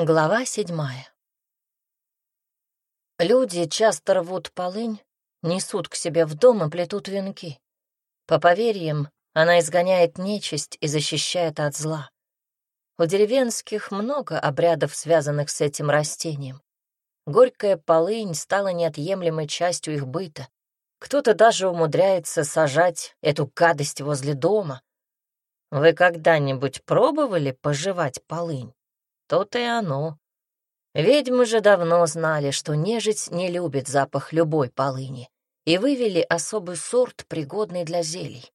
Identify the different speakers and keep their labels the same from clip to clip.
Speaker 1: Глава седьмая. Люди часто рвут полынь, несут к себе в дом и плетут венки. По поверьям, она изгоняет нечисть и защищает от зла. У деревенских много обрядов, связанных с этим растением. Горькая полынь стала неотъемлемой частью их быта. Кто-то даже умудряется сажать эту гадость возле дома. Вы когда-нибудь пробовали пожевать полынь? То-то и оно. Ведьмы же давно знали, что нежить не любит запах любой полыни, и вывели особый сорт, пригодный для зелий.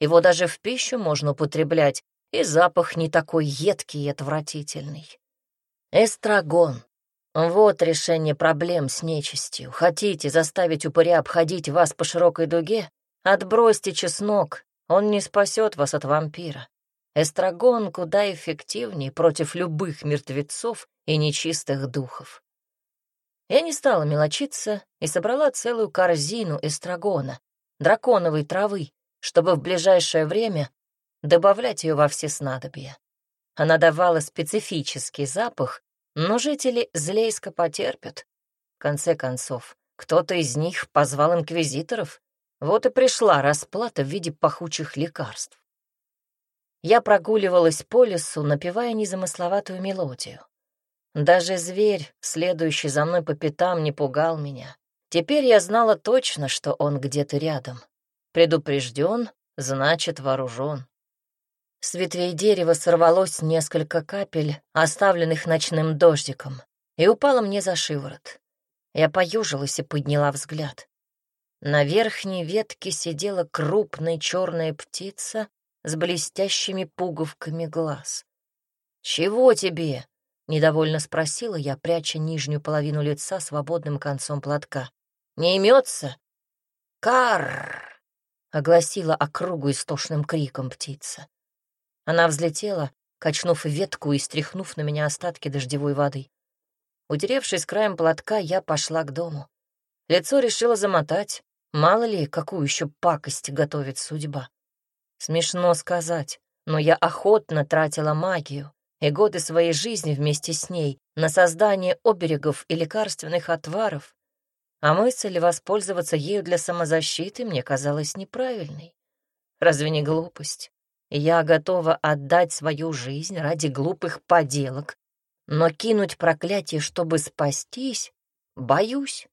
Speaker 1: Его даже в пищу можно употреблять, и запах не такой едкий и отвратительный. Эстрагон. Вот решение проблем с нечистью. Хотите заставить упыря обходить вас по широкой дуге? Отбросьте чеснок, он не спасет вас от вампира. Эстрагон куда эффективнее против любых мертвецов и нечистых духов. Я не стала мелочиться и собрала целую корзину эстрагона, драконовой травы, чтобы в ближайшее время добавлять ее во все снадобья. Она давала специфический запах, но жители Злейска потерпят. В конце концов, кто-то из них позвал инквизиторов. Вот и пришла расплата в виде пахучих лекарств. Я прогуливалась по лесу, напевая незамысловатую мелодию. Даже зверь, следующий за мной по пятам, не пугал меня. Теперь я знала точно, что он где-то рядом. Предупрежден, значит вооружен. С ветвей дерева сорвалось несколько капель, оставленных ночным дождиком, и упало мне за шиворот. Я поюжилась и подняла взгляд. На верхней ветке сидела крупная черная птица с блестящими пуговками глаз. «Чего тебе?» — недовольно спросила я, пряча нижнюю половину лица свободным концом платка. «Не имется?» «Карр!» — огласила округу истошным криком птица. Она взлетела, качнув ветку и стряхнув на меня остатки дождевой воды. Утеревшись краем платка, я пошла к дому. Лицо решила замотать, мало ли, какую еще пакость готовит судьба. Смешно сказать, но я охотно тратила магию и годы своей жизни вместе с ней на создание оберегов и лекарственных отваров, а мысль воспользоваться ею для самозащиты мне казалась неправильной. Разве не глупость? Я готова отдать свою жизнь ради глупых поделок, но кинуть проклятие, чтобы спастись, боюсь.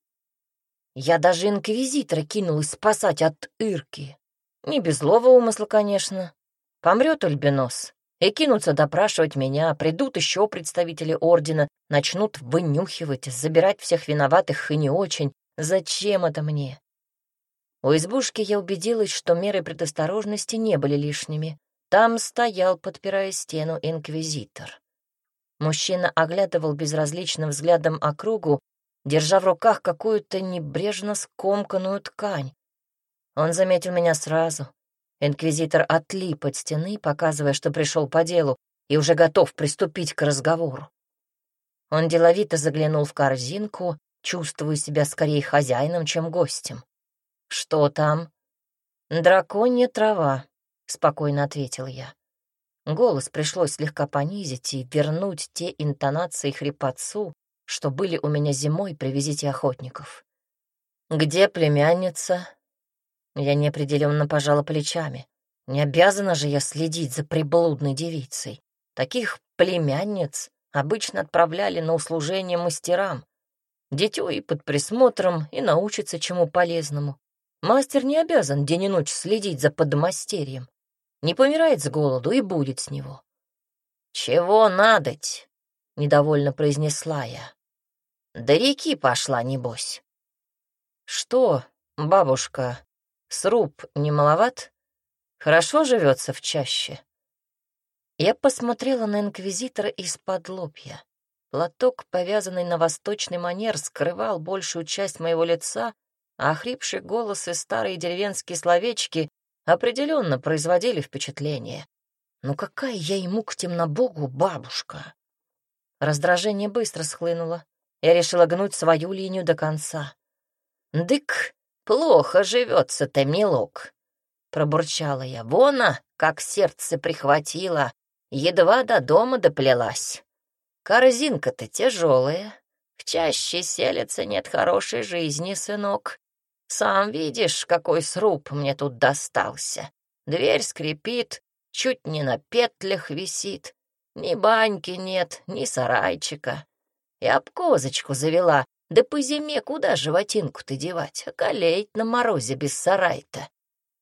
Speaker 1: Я даже инквизитора кинулась спасать от Ирки. Не без злого умысла, конечно. Помрет Альбинос, и кинутся допрашивать меня, придут еще представители ордена, начнут вынюхивать, забирать всех виноватых и не очень. Зачем это мне? У избушки я убедилась, что меры предосторожности не были лишними. Там стоял, подпирая стену, инквизитор. Мужчина оглядывал безразличным взглядом округу, держа в руках какую-то небрежно скомканную ткань. Он заметил меня сразу. Инквизитор отлип от стены, показывая, что пришел по делу и уже готов приступить к разговору. Он деловито заглянул в корзинку, чувствуя себя скорее хозяином, чем гостем. «Что там?» «Драконья трава», — спокойно ответил я. Голос пришлось слегка понизить и вернуть те интонации хрипотцу, что были у меня зимой при визите охотников. «Где племянница?» Я неопределенно пожала плечами. Не обязана же я следить за приблудной девицей. Таких племянниц обычно отправляли на услужение мастерам. Дитё и под присмотром, и научится чему полезному. Мастер не обязан день и ночь следить за подмастерьем. Не помирает с голоду и будет с него. «Чего надоть?» — недовольно произнесла я. «До реки пошла, небось». «Что, бабушка, Сруб не маловат? Хорошо живется в чаще. Я посмотрела на инквизитора из-под лобья. Платок, повязанный на восточный манер, скрывал большую часть моего лица, а охрипший голос и старые деревенские словечки определенно производили впечатление. Ну какая я ему к темнобогу бабушка? Раздражение быстро схлынуло. Я решила гнуть свою линию до конца. Дык «Плохо живется-то, милок», — пробурчала я. «Вона, как сердце прихватило, едва до дома доплелась». корзинка-то тяжелая. В чаще селится нет хорошей жизни, сынок. Сам видишь, какой сруб мне тут достался. Дверь скрипит, чуть не на петлях висит. Ни баньки нет, ни сарайчика. Я б козочку завела, да по зиме куда животинку-то девать, околеять на морозе без сарай-то.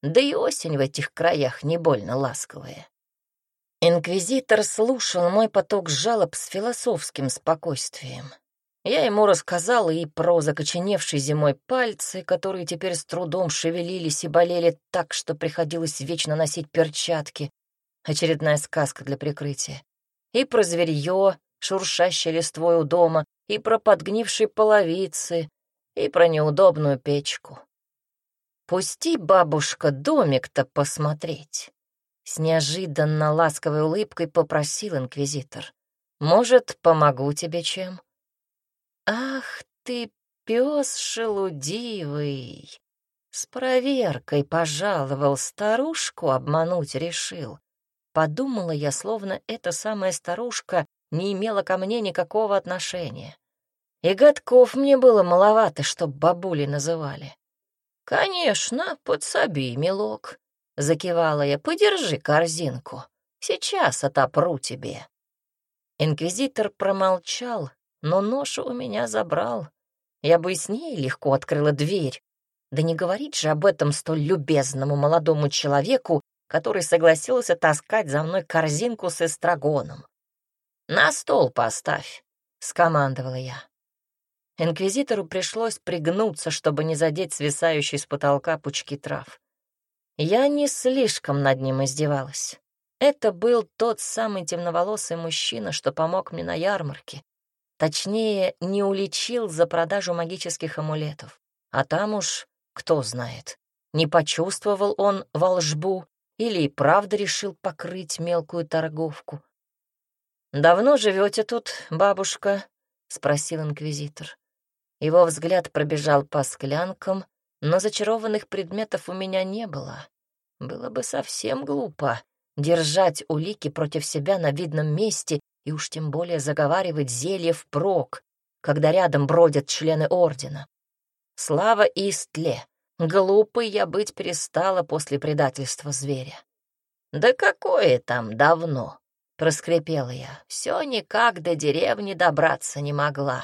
Speaker 1: Да и осень в этих краях не больно ласковая. Инквизитор слушал мой поток жалоб с философским спокойствием. Я ему рассказала и про закоченевшие зимой пальцы, которые теперь с трудом шевелились и болели так, что приходилось вечно носить перчатки. Очередная сказка для прикрытия. И про зверье, шуршащее листвой у дома, и про подгнившие половицы, и про неудобную печку. «Пусти, бабушка, домик-то посмотреть!» С неожиданно ласковой улыбкой попросил инквизитор. «Может, помогу тебе чем?» «Ах ты, пес шелудивый!» С проверкой пожаловал, старушку обмануть решил. Подумала я, словно эта самая старушка не имела ко мне никакого отношения. И годков мне было маловато, чтоб бабули называли. «Конечно, подсоби, милок», — закивала я, — «подержи корзинку. Сейчас отопру тебе». Инквизитор промолчал, но ношу у меня забрал. Я бы с ней легко открыла дверь. Да не говорить же об этом столь любезному молодому человеку, который согласился таскать за мной корзинку с эстрагоном. «На стол поставь», — скомандовала я. Инквизитору пришлось пригнуться, чтобы не задеть свисающие с потолка пучки трав. Я не слишком над ним издевалась. Это был тот самый темноволосый мужчина, что помог мне на ярмарке, Точнее, не уличил за продажу магических амулетов. А там уж, кто знает, не почувствовал он волжбу или и правда решил покрыть мелкую торговку. «Давно живете тут, бабушка?» — спросил инквизитор. Его взгляд пробежал по склянкам, но зачарованных предметов у меня не было. Было бы совсем глупо держать улики против себя на видном месте и уж тем более заговаривать зелье впрок, когда рядом бродят члены ордена. Слава Истле! Глупой я быть перестала после предательства зверя. «Да какое там давно!» — проскрипела я. «Все никак до деревни добраться не могла.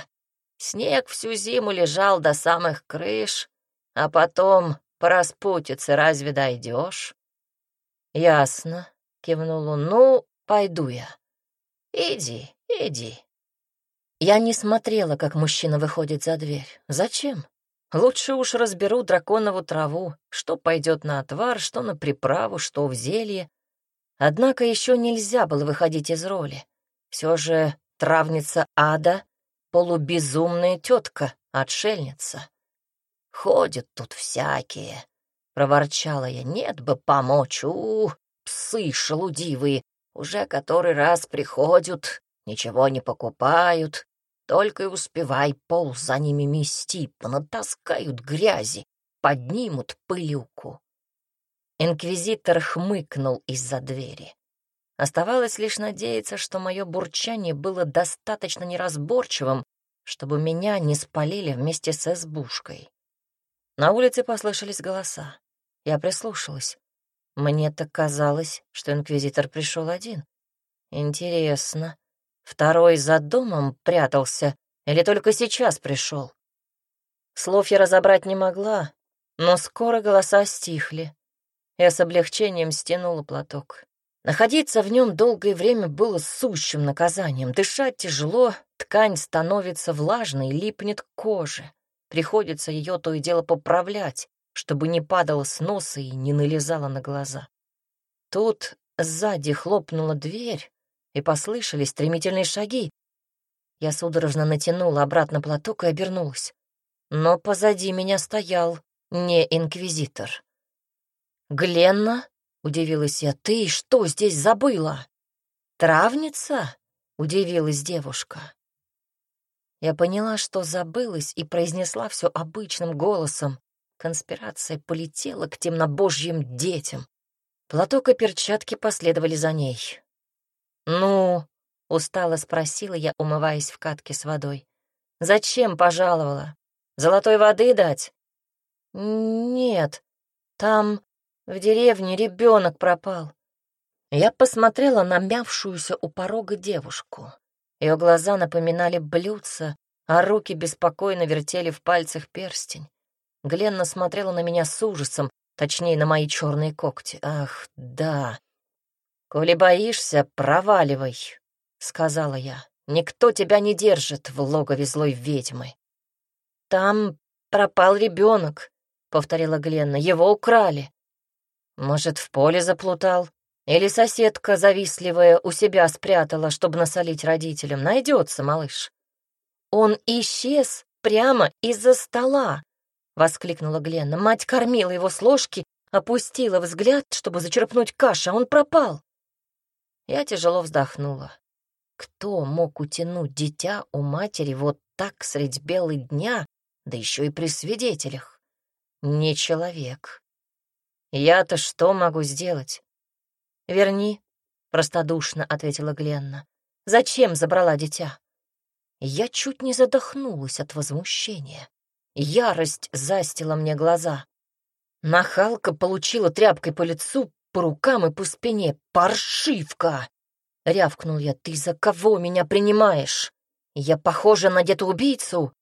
Speaker 1: Снег всю зиму лежал до самых крыш, а потом по распутице разве дойдешь?» «Ясно», — кивнул он. «Ну, пойду я. «Иди, иди». Я не смотрела, как мужчина выходит за дверь. Зачем? Лучше уж разберу драконову траву, что пойдет на отвар, что на приправу, что в зелье. Однако еще нельзя было выходить из роли. Все же травница ада — полубезумная тетка, отшельница. «Ходят тут всякие», — проворчала я, — «нет бы помочь, у, псы шелудивые, уже который раз приходят, ничего не покупают, только и успевай пол за ними мести, понатаскают грязи, поднимут пылюку. Инквизитор хмыкнул из-за двери. Оставалось лишь надеяться, что мое бурчание было достаточно неразборчивым, чтобы меня не спалили вместе с избушкой. На улице послышались голоса. Я прислушалась. Мне так казалось, что инквизитор пришел один. Интересно, второй за домом прятался или только сейчас пришел? Слов я разобрать не могла, но скоро голоса стихли. Я с облегчением стянула платок. Находиться в нем долгое время было сущим наказанием. Дышать тяжело, ткань становится влажной, липнет к коже. Приходится ее то и дело поправлять, чтобы не падала с носа и не налезала на глаза. Тут сзади хлопнула дверь, и послышались стремительные шаги. Я судорожно натянула обратно платок и обернулась. Но позади меня стоял не инквизитор. «Гленна?» — удивилась я. «Ты что здесь забыла?» «Травница?» — удивилась девушка. Я поняла, что забылась, и произнесла все обычным голосом, Конспирация полетела к темнобожьим детям. Платок и перчатки последовали за ней. «Ну, — устало спросила я, умываясь в катке с водой. «Зачем пожаловала? Золотой воды дать?» «Нет, там в деревне ребенок пропал». Я посмотрела на мявшуюся у порога девушку. Ее глаза напоминали блюдца, а руки беспокойно вертели в пальцах перстень. Гленна смотрела на меня с ужасом, точнее, на мои черные когти. Ах, да. «Коли боишься, проваливай», — сказала я. «Никто тебя не держит в логове злой ведьмы». «Там пропал ребенок», — повторила Гленна. «Его украли». «Может, в поле заплутал?» Или соседка завистливая у себя спрятала, чтобы насолить родителям. Найдется, малыш. Он исчез прямо из-за стола, воскликнула Гленна. Мать кормила его с ложки, опустила взгляд, чтобы зачерпнуть кашу, а он пропал. Я тяжело вздохнула. Кто мог утянуть дитя у матери вот так средь белый дня, да еще и при свидетелях? Не человек. Я-то что могу сделать? «Верни», — простодушно ответила Гленна. «Зачем забрала дитя?» Я чуть не задохнулась от возмущения. Ярость застила мне глаза. Нахалка получила тряпкой по лицу, по рукам и по спине. «Паршивка!» — рявкнул я. «Ты за кого меня принимаешь? Я похожа на деда-убийцу?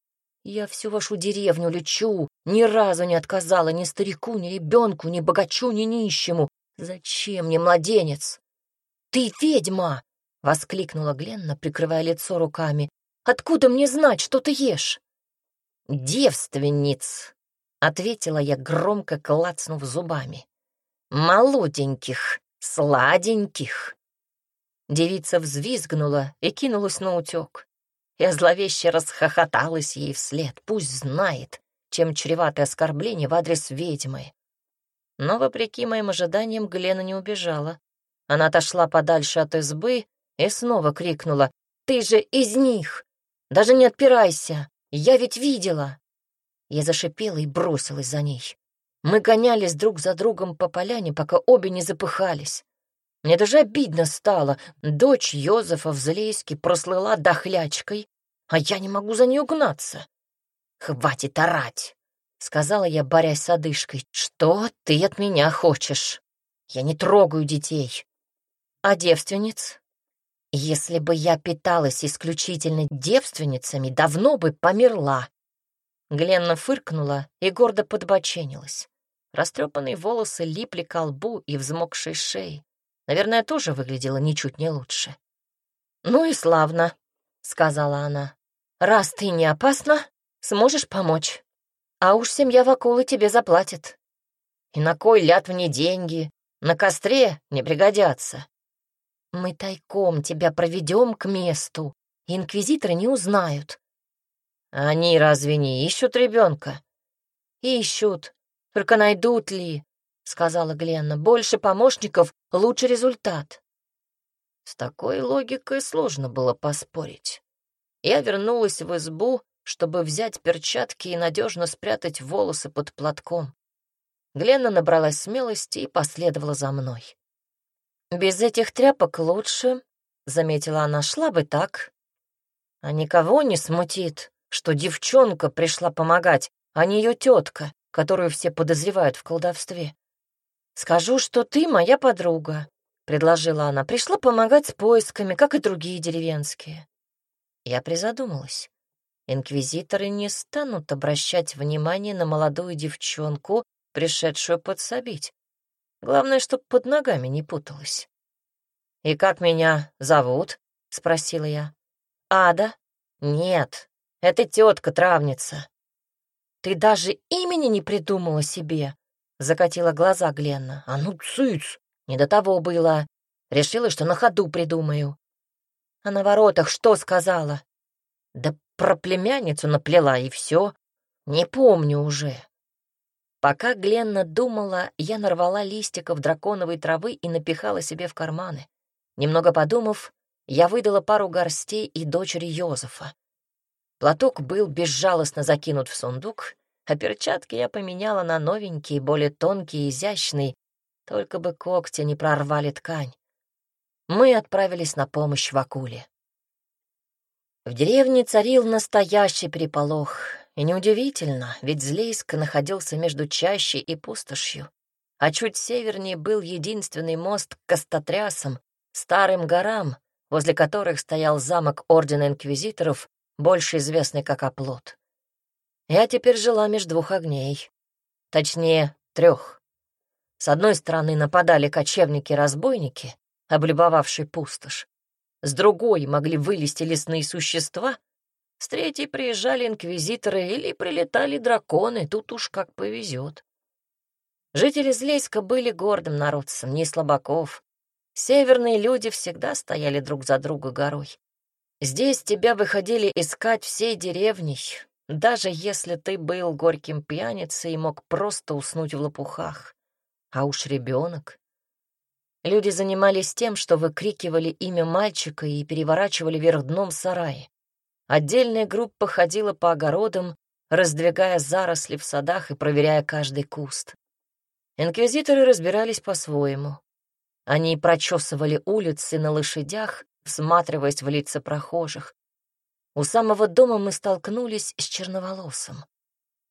Speaker 1: Я всю вашу деревню лечу, ни разу не отказала ни старику, ни ребенку, ни богачу, ни нищему. «Зачем мне младенец?» «Ты ведьма!» — воскликнула Гленна, прикрывая лицо руками. «Откуда мне знать, что ты ешь?» «Девственниц!» — ответила я, громко клацнув зубами. «Молоденьких, сладеньких!» Девица взвизгнула и кинулась на утек. Я зловеще расхохоталась ей вслед. Пусть знает, чем чреваты оскорбления в адрес ведьмы. Но, вопреки моим ожиданиям, Глена не убежала. Она отошла подальше от избы и снова крикнула «Ты же из них! Даже не отпирайся! Я ведь видела!» Я зашипела и бросилась за ней. Мы гонялись друг за другом по поляне, пока обе не запыхались. Мне даже обидно стало. Дочь Йозефа в Злейске прослыла дохлячкой, а я не могу за ней угнаться. «Хватит орать!» — сказала я, борясь с одышкой. «Что ты от меня хочешь? Я не трогаю детей. А девственниц? Если бы я питалась исключительно девственницами, давно бы померла». Гленна фыркнула и гордо подбоченилась. Растрепанные волосы липли к лбу и взмокшей шеи. Наверное, тоже выглядела ничуть не лучше. «Ну и славно», — сказала она. «Раз ты не опасна, сможешь помочь». А уж семья Вакулы тебе заплатит. И на кой ляд мне деньги? На костре не пригодятся. Мы тайком тебя проведем к месту, инквизиторы не узнают. Они разве не ищут ребенка? Ищут, только найдут ли, сказала Гленна. Больше помощников, лучше результат. С такой логикой сложно было поспорить. Я вернулась в избу чтобы взять перчатки и надежно спрятать волосы под платком. Гленна набралась смелости и последовала за мной. «Без этих тряпок лучше», — заметила она, — «шла бы так». А никого не смутит, что девчонка пришла помогать, а не ее тетка, которую все подозревают в колдовстве. «Скажу, что ты моя подруга», — предложила она, — «пришла помогать с поисками, как и другие деревенские». Я призадумалась. Инквизиторы не станут обращать внимание на молодую девчонку, пришедшую подсобить. Главное, чтоб под ногами не путалась. «И как меня зовут?» — спросила я. «Ада?» «Нет, это тетка-травница». «Ты даже имени не придумала себе?» — закатила глаза Гленна. «А ну, цыц! Не до того было. Решила, что на ходу придумаю». «А на воротах что сказала?» «Да про племянницу наплела, и все. Не помню уже. Пока Гленна думала, я нарвала листиков драконовой травы и напихала себе в карманы. Немного подумав, я выдала пару горстей и дочери Йозефа. Платок был безжалостно закинут в сундук, а перчатки я поменяла на новенькие, более тонкие и изящные, только бы когти не прорвали ткань. Мы отправились на помощь Вакуле. В деревне царил настоящий переполох, и неудивительно, ведь Злейск находился между чащей и пустошью, а чуть севернее был единственный мост к Костотрясам, старым горам, возле которых стоял замок Ордена Инквизиторов, больше известный как Оплот. Я теперь жила между двух огней, точнее, трех. С одной стороны нападали кочевники-разбойники, облюбовавшие пустошь. С другой могли вылезти лесные существа, с третьей приезжали инквизиторы или прилетали драконы, тут уж как повезет. Жители Злейска были гордым народцем, не слабаков. Северные люди всегда стояли друг за друга горой. Здесь тебя выходили искать всей деревней, даже если ты был горьким пьяницей и мог просто уснуть в лопухах. А уж ребенок. Люди занимались тем, что выкрикивали имя мальчика и переворачивали вверх дном сараи. Отдельная группа ходила по огородам, раздвигая заросли в садах и проверяя каждый куст. Инквизиторы разбирались по-своему. Они прочесывали улицы на лошадях, всматриваясь в лица прохожих. У самого дома мы столкнулись с черноволосым.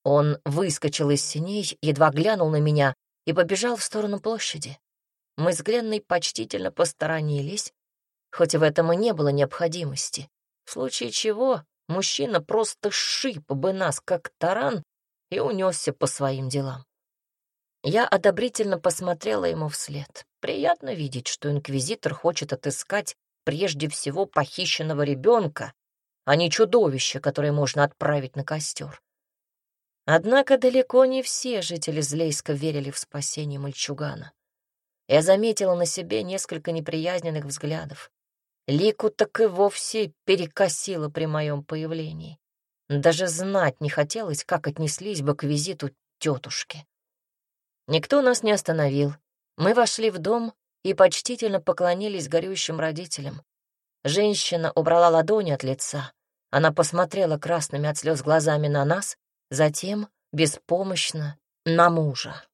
Speaker 1: Он выскочил из синей, едва глянул на меня и побежал в сторону площади. Мы с Гленной почтительно посторонились, хоть в этом и не было необходимости в случае чего мужчина просто шип бы нас, как таран, и унесся по своим делам. Я одобрительно посмотрела ему вслед. Приятно видеть, что инквизитор хочет отыскать прежде всего похищенного ребенка, а не чудовище, которое можно отправить на костер. Однако далеко не все жители Злейска верили в спасение мальчугана. Я заметила на себе несколько неприязненных взглядов. Лику так и вовсе перекосило при моем появлении. Даже знать не хотелось, как отнеслись бы к визиту тетушки. Никто нас не остановил. Мы вошли в дом и почтительно поклонились горюющим родителям. Женщина убрала ладони от лица. Она посмотрела красными от слез глазами на нас, затем беспомощно на мужа.